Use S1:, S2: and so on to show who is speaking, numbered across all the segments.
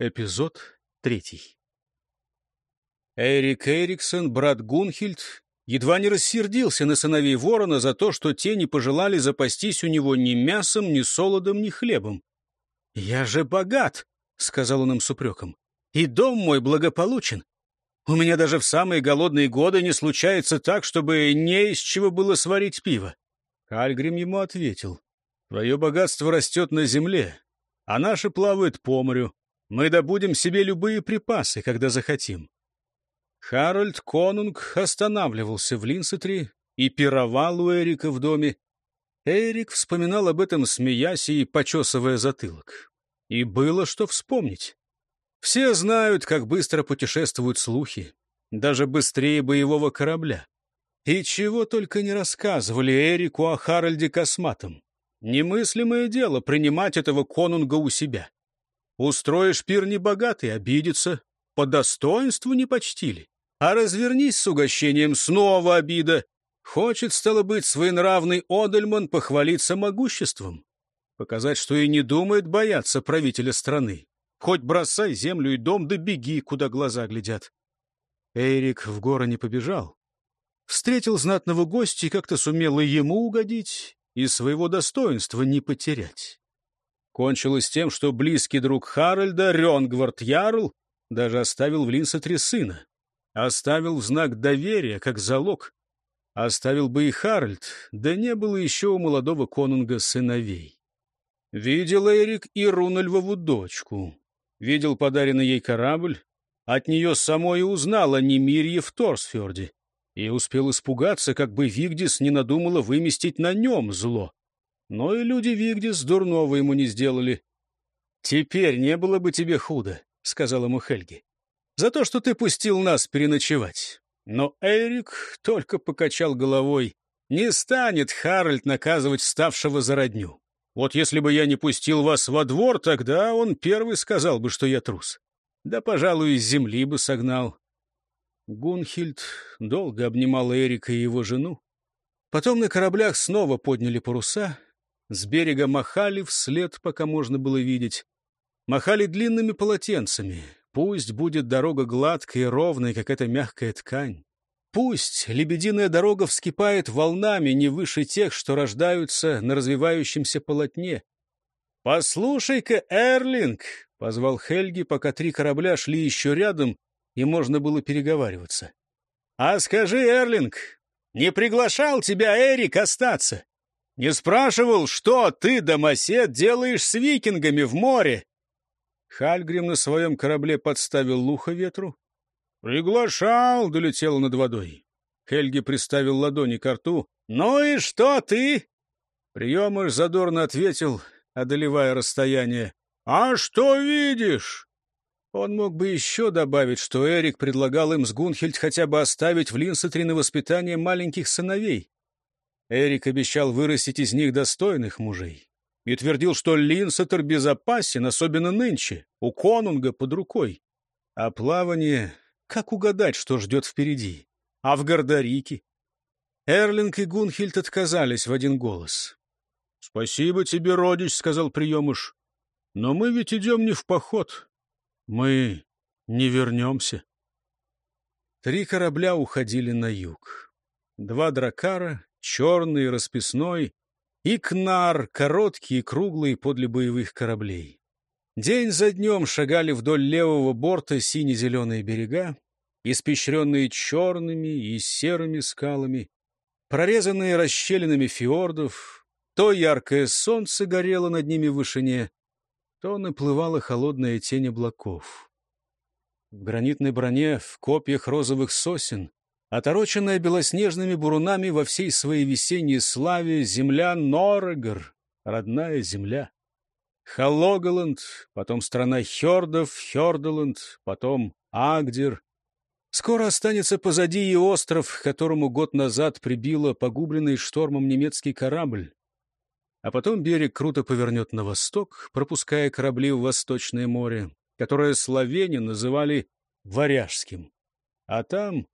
S1: Эпизод третий. Эрик Эриксон, брат Гунхильд, едва не рассердился на сыновей ворона за то, что те не пожелали запастись у него ни мясом, ни солодом, ни хлебом. «Я же богат!» — сказал он им с упреком. «И дом мой благополучен. У меня даже в самые голодные годы не случается так, чтобы не из чего было сварить пиво». Кальгрим ему ответил. «Твое богатство растет на земле, а наше плавает по морю. Мы добудем себе любые припасы, когда захотим. Харальд Конунг останавливался в Линсетре и пировал у Эрика в доме. Эрик вспоминал об этом, смеясь и почесывая затылок. И было что вспомнить. Все знают, как быстро путешествуют слухи, даже быстрее боевого корабля. И чего только не рассказывали Эрику о Харальде Косматом. Немыслимое дело принимать этого конунга у себя. Устроишь пир небогатый, обидится, по достоинству не почтили. А развернись с угощением, снова обида. Хочет, стало быть, своенравный Одельман похвалиться могуществом. Показать, что и не думает бояться правителя страны. Хоть бросай землю и дом, да беги, куда глаза глядят. Эрик в горы не побежал. Встретил знатного гостя и как-то сумел и ему угодить, и своего достоинства не потерять. Кончилось тем, что близкий друг Харальда, Рёнгвард Ярл, даже оставил в Линсетре сына. Оставил в знак доверия, как залог. Оставил бы и Харальд, да не было еще у молодого конунга сыновей. Видел Эрик и Рунальвову дочку. Видел подаренный ей корабль. От нее самой и узнал о Немирье в Торсфьорде и успел испугаться, как бы Вигдис не надумала выместить на нем зло. Но и люди Вигдис дурного ему не сделали. «Теперь не было бы тебе худо», — сказал ему Хельги, — «за то, что ты пустил нас переночевать». Но Эрик только покачал головой. «Не станет Харальд наказывать ставшего за родню. Вот если бы я не пустил вас во двор, тогда он первый сказал бы, что я трус. Да, пожалуй, из земли бы согнал. Гунхильд долго обнимала Эрика и его жену. Потом на кораблях снова подняли паруса. С берега махали вслед, пока можно было видеть. Махали длинными полотенцами. Пусть будет дорога гладкой и ровной, как эта мягкая ткань. Пусть лебединая дорога вскипает волнами не выше тех, что рождаются на развивающемся полотне. «Послушай-ка, Эрлинг!» — позвал Хельги, пока три корабля шли еще рядом, и можно было переговариваться. «А скажи, Эрлинг, не приглашал тебя Эрик остаться? Не спрашивал, что ты, домосед, делаешь с викингами в море?» Хальгрим на своем корабле подставил лухо ветру. «Приглашал!» — долетел над водой. Хельги приставил ладони к рту. «Ну и что ты?» Приемыш задорно ответил, одолевая расстояние. «А что видишь?» Он мог бы еще добавить, что Эрик предлагал им с Гунхельд хотя бы оставить в Линсетре на воспитание маленьких сыновей. Эрик обещал вырастить из них достойных мужей и твердил, что Линсетер безопасен, особенно нынче, у конунга под рукой. А плавание... Как угадать, что ждет впереди? А в Гордарике? Эрлинг и Гунхильд отказались в один голос. — Спасибо тебе, родич, — сказал приемыш. — Но мы ведь идем не в поход. Мы не вернемся. Три корабля уходили на юг. Два дракара, черный, расписной, и кнар, короткие, круглые подле боевых кораблей. День за днем шагали вдоль левого борта сине-зеленые берега, испещренные черными и серыми скалами, прорезанные расщелинами фьордов, то яркое солнце горело над ними в вышине, то наплывала холодная тень облаков. В гранитной броне, в копьях розовых сосен, отороченная белоснежными бурунами во всей своей весенней славе, земля Норегор, родная земля. Халлогаланд, потом страна Хёрдов, Хёрдаланд, потом Агдер. Скоро останется позади и остров, которому год назад прибило погубленный штормом немецкий корабль а потом берег круто повернет на восток, пропуская корабли в Восточное море, которое славяне называли Варяжским. А там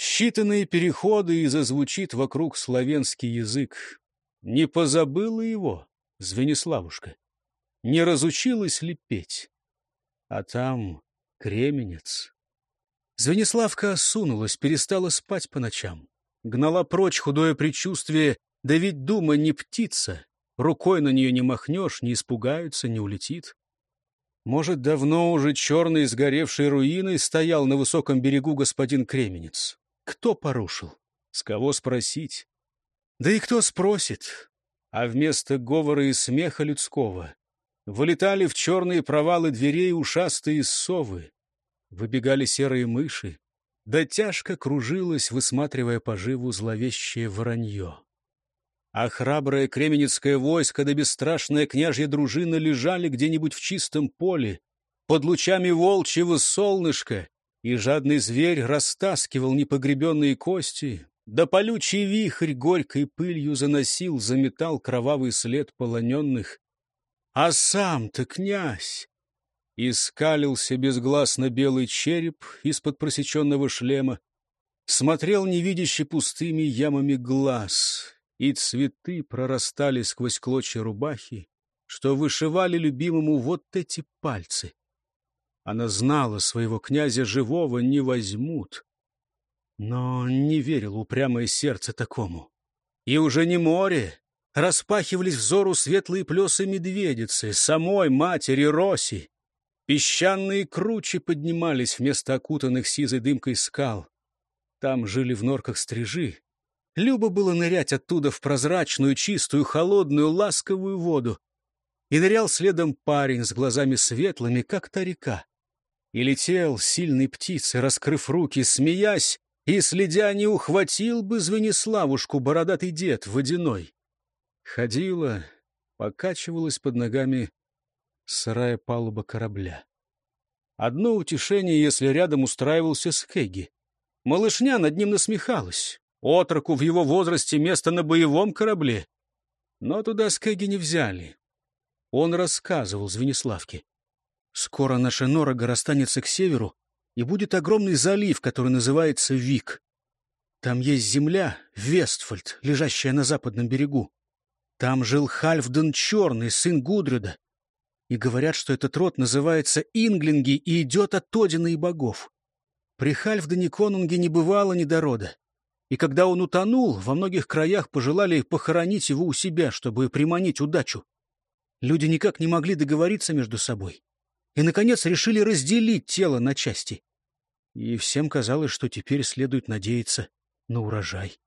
S1: считанные переходы и зазвучит вокруг славянский язык. Не позабыла его Звениславушка? Не разучилась ли петь? А там кременец. Звениславка осунулась, перестала спать по ночам. Гнала прочь худое предчувствие, да ведь дума не птица. Рукой на нее не махнешь, не испугаются, не улетит. Может, давно уже черный сгоревшей руиной стоял на высоком берегу господин Кременец. Кто порушил? С кого спросить? Да и кто спросит? А вместо говора и смеха людского вылетали в черные провалы дверей ушастые совы. Выбегали серые мыши, да тяжко кружилась, высматривая поживу зловещее воронье. А храброе кременецкое войско да бесстрашная княжья дружина лежали где-нибудь в чистом поле, под лучами волчьего солнышка, и жадный зверь растаскивал непогребенные кости, да полючий вихрь горькой пылью заносил, заметал кровавый след полоненных. А сам-то князь! Искалился безгласно белый череп из-под просеченного шлема, смотрел невидяще пустыми ямами глаз, и цветы прорастали сквозь клочья рубахи, что вышивали любимому вот эти пальцы. Она знала, своего князя живого не возьмут. Но не верил упрямое сердце такому. И уже не море. Распахивались взору светлые плесы медведицы, самой матери Роси. Песчаные кручи поднимались вместо окутанных сизой дымкой скал. Там жили в норках стрижи, Любо было нырять оттуда в прозрачную, чистую, холодную, ласковую воду. И нырял следом парень с глазами светлыми, как та река. И летел сильной птицей, раскрыв руки, смеясь, и, следя, не ухватил бы Звениславушку бородатый дед водяной. Ходила, покачивалась под ногами сырая палуба корабля. Одно утешение, если рядом устраивался Скеги. Малышня над ним насмехалась. Отроку в его возрасте место на боевом корабле. Но туда Скеги не взяли. Он рассказывал Звениславке. Скоро наша Норога расстанется к северу, и будет огромный залив, который называется Вик. Там есть земля, Вестфальд, лежащая на западном берегу. Там жил Хальфден Черный, сын Гудрюда. И говорят, что этот род называется Инглинги и идет от Одина и богов. При Хальфдене Конунге не бывало ни до рода. И когда он утонул, во многих краях пожелали похоронить его у себя, чтобы приманить удачу. Люди никак не могли договориться между собой. И, наконец, решили разделить тело на части. И всем казалось, что теперь следует надеяться на урожай.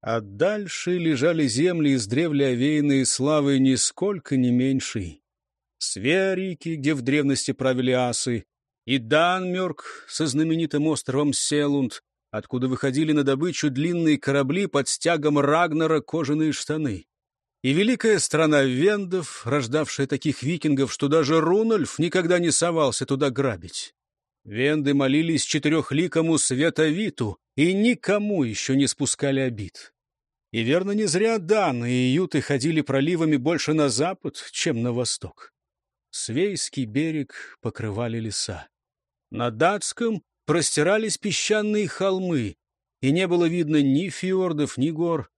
S1: А дальше лежали земли из древля овеянные славы нисколько не меньшей. Сверики, где в древности правили асы, и Данмёрк со знаменитым островом Селунд, откуда выходили на добычу длинные корабли под стягом Рагнера кожаные штаны. И великая страна вендов, рождавшая таких викингов, что даже Рунольф никогда не совался туда грабить. Венды молились четырехликому Световиту и никому еще не спускали обид. И верно не зря Дан и Юты ходили проливами больше на запад, чем на восток. Свейский берег покрывали леса. На датском простирались песчаные холмы, и не было видно ни фьордов, ни гор.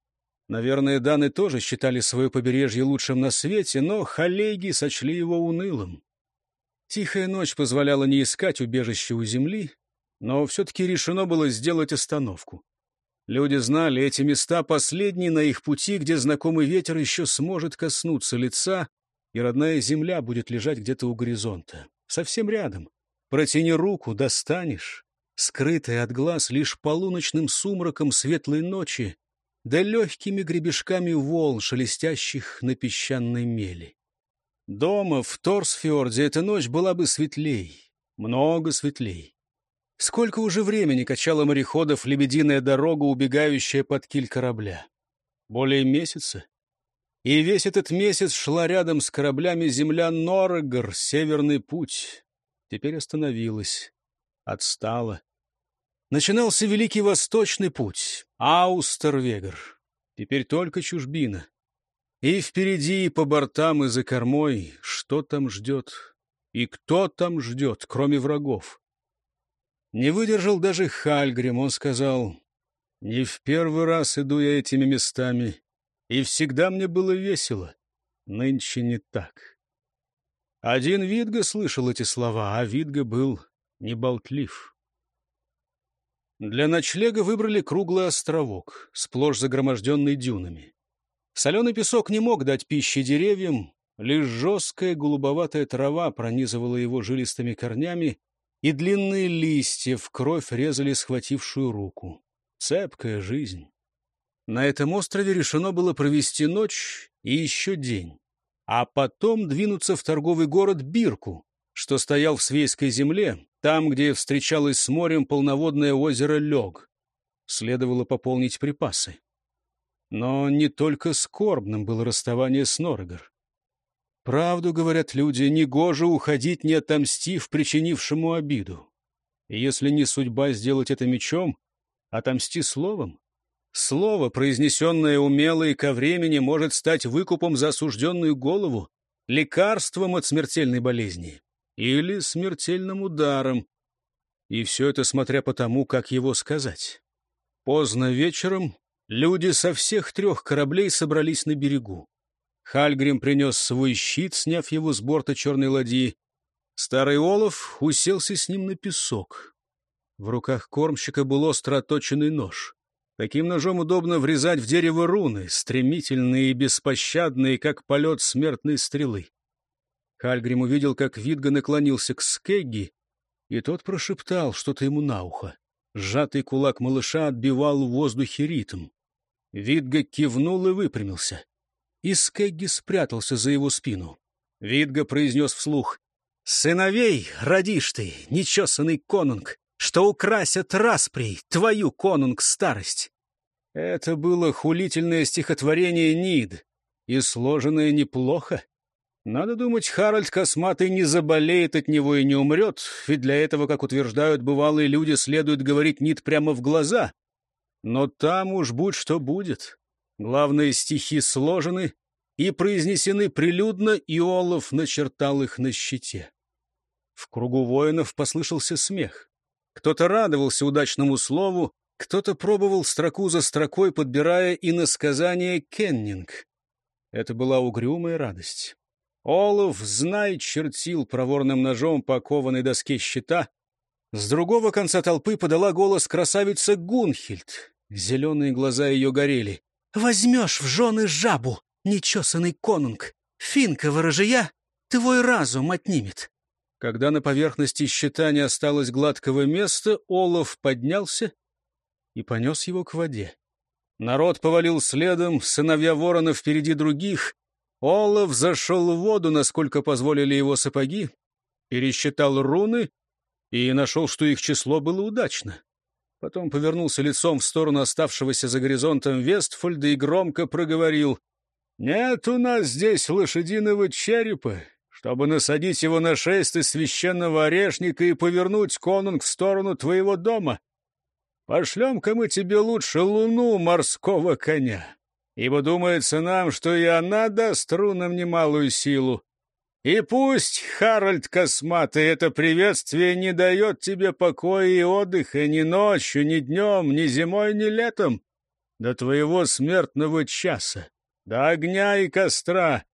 S1: Наверное, даны тоже считали свое побережье лучшим на свете, но халейги сочли его унылым. Тихая ночь позволяла не искать убежище у земли, но все-таки решено было сделать остановку. Люди знали, эти места последние на их пути, где знакомый ветер еще сможет коснуться лица, и родная земля будет лежать где-то у горизонта, совсем рядом. Протяни руку, достанешь. Скрытая от глаз лишь полуночным сумраком светлой ночи, да легкими гребешками волн, шелестящих на песчаной мели. Дома, в Торсфьорде, эта ночь была бы светлей, много светлей. Сколько уже времени качала мореходов лебединая дорога, убегающая под киль корабля? Более месяца. И весь этот месяц шла рядом с кораблями земля Норрегар, северный путь теперь остановилась, отстала. Начинался Великий Восточный путь, Аустервегер. Теперь только чужбина. И впереди, и по бортам, и за кормой, что там ждет, и кто там ждет, кроме врагов. Не выдержал даже Хальгрим, он сказал, «Не в первый раз иду я этими местами, и всегда мне было весело. Нынче не так». Один Видга слышал эти слова, а Видга был неболтлив. Для ночлега выбрали круглый островок, сплошь загроможденный дюнами. Соленый песок не мог дать пищи деревьям, лишь жесткая голубоватая трава пронизывала его жилистыми корнями, и длинные листья в кровь резали схватившую руку. Цепкая жизнь. На этом острове решено было провести ночь и еще день, а потом двинуться в торговый город Бирку, что стоял в Свейской земле, там, где встречалось с морем полноводное озеро Лег. Следовало пополнить припасы. Но не только скорбным было расставание с Норогор. Правду говорят люди, негоже уходить, не отомстив причинившему обиду. И если не судьба сделать это мечом, отомсти словом. Слово, произнесенное умело и ко времени, может стать выкупом за осужденную голову, лекарством от смертельной болезни или смертельным ударом. И все это смотря по тому, как его сказать. Поздно вечером люди со всех трех кораблей собрались на берегу. Хальгрим принес свой щит, сняв его с борта черной ладьи. Старый Олаф уселся с ним на песок. В руках кормщика был остро оточенный нож. Таким ножом удобно врезать в дерево руны, стремительные и беспощадные, как полет смертной стрелы. Хальгрим увидел, как Видга наклонился к Скегги, и тот прошептал что-то ему на ухо. Сжатый кулак малыша отбивал в воздухе ритм. Видга кивнул и выпрямился и Скегги спрятался за его спину. Видга произнес вслух. «Сыновей родишь ты, нечесанный конунг, что украсят распрей твою конунг старость!» Это было хулительное стихотворение Нид, и сложенное неплохо. Надо думать, Харальд Косматый не заболеет от него и не умрет, ведь для этого, как утверждают бывалые люди, следует говорить Нид прямо в глаза. Но там уж будь что будет. Главные стихи сложены и произнесены прилюдно, и Олаф начертал их на щите. В кругу воинов послышался смех. Кто-то радовался удачному слову, кто-то пробовал строку за строкой, подбирая и на сказание «кеннинг». Это была угрюмая радость. Олаф, знай, чертил проворным ножом по кованой доске щита. С другого конца толпы подала голос красавица Гунхильд. Зеленые глаза ее горели. Возьмешь в жены жабу, нечесанный конунг, финка ворожия, твой разум отнимет. Когда на поверхности щита не осталось гладкого места, Олаф поднялся и понес его к воде. Народ повалил следом, сыновья ворона впереди других. Олаф зашел в воду, насколько позволили его сапоги, пересчитал руны и нашел, что их число было удачно. Потом повернулся лицом в сторону оставшегося за горизонтом Вестфольда и громко проговорил. «Нет у нас здесь лошадиного черепа, чтобы насадить его на шесть священного орешника и повернуть конунг в сторону твоего дома. Пошлем-ка мы тебе лучше луну морского коня, ибо думается нам, что и она даст рунам немалую силу. И пусть, Харальд Косматый, это приветствие не дает тебе покоя и отдыха ни ночью, ни днем, ни зимой, ни летом, до твоего смертного часа, до огня и костра.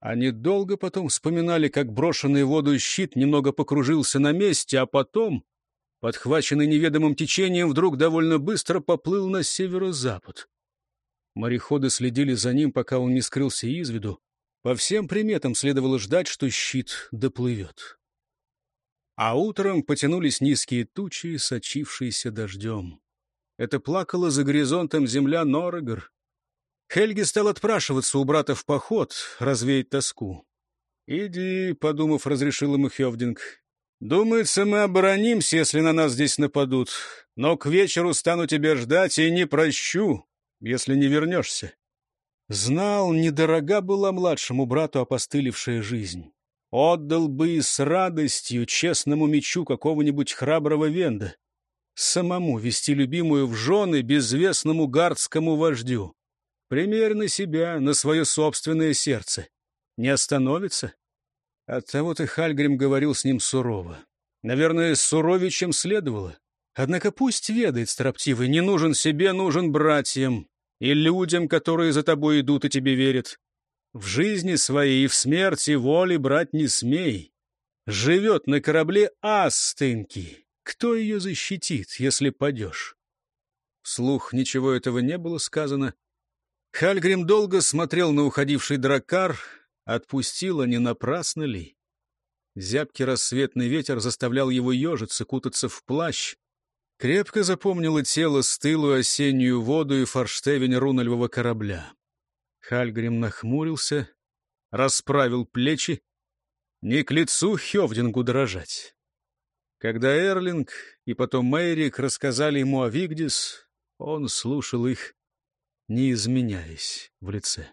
S1: Они долго потом вспоминали, как брошенный в воду щит немного покружился на месте, а потом, подхваченный неведомым течением, вдруг довольно быстро поплыл на северо-запад. Мореходы следили за ним, пока он не скрылся из виду, по всем приметам следовало ждать, что щит доплывет. А утром потянулись низкие тучи, сочившиеся дождем. Это плакала за горизонтом земля Норогор. Хельги стал отпрашиваться у брата в поход, развеять тоску. «Иди», — подумав, разрешил ему Хевдинг. «Думается, мы оборонимся, если на нас здесь нападут, но к вечеру стану тебя ждать и не прощу, если не вернешься». Знал, недорога была младшему брату опостылевшая жизнь. Отдал бы и с радостью честному мечу какого-нибудь храброго венда. Самому вести любимую в жены безвестному гардскому вождю. Пример на себя, на свое собственное сердце. Не остановится? Оттого-то Хальгрим говорил с ним сурово. Наверное, суровее, чем следовало. Однако пусть ведает строптивый, не нужен себе, нужен братьям и людям, которые за тобой идут и тебе верят. В жизни своей и в смерти воли брать не смей. Живет на корабле Астынки. Кто ее защитит, если падешь? Слух ничего этого не было сказано. Хальгрим долго смотрел на уходивший дракар, отпустила не напрасно ли. Зябкий рассветный ветер заставлял его ежиться, кутаться в плащ. Крепко запомнило тело стылую осеннюю воду и форштевень рунольвого корабля. Хальгрим нахмурился, расправил плечи. Не к лицу Хевдингу дрожать. Когда Эрлинг и потом Мейрик рассказали ему о Вигдис, он слушал их, не изменяясь в лице.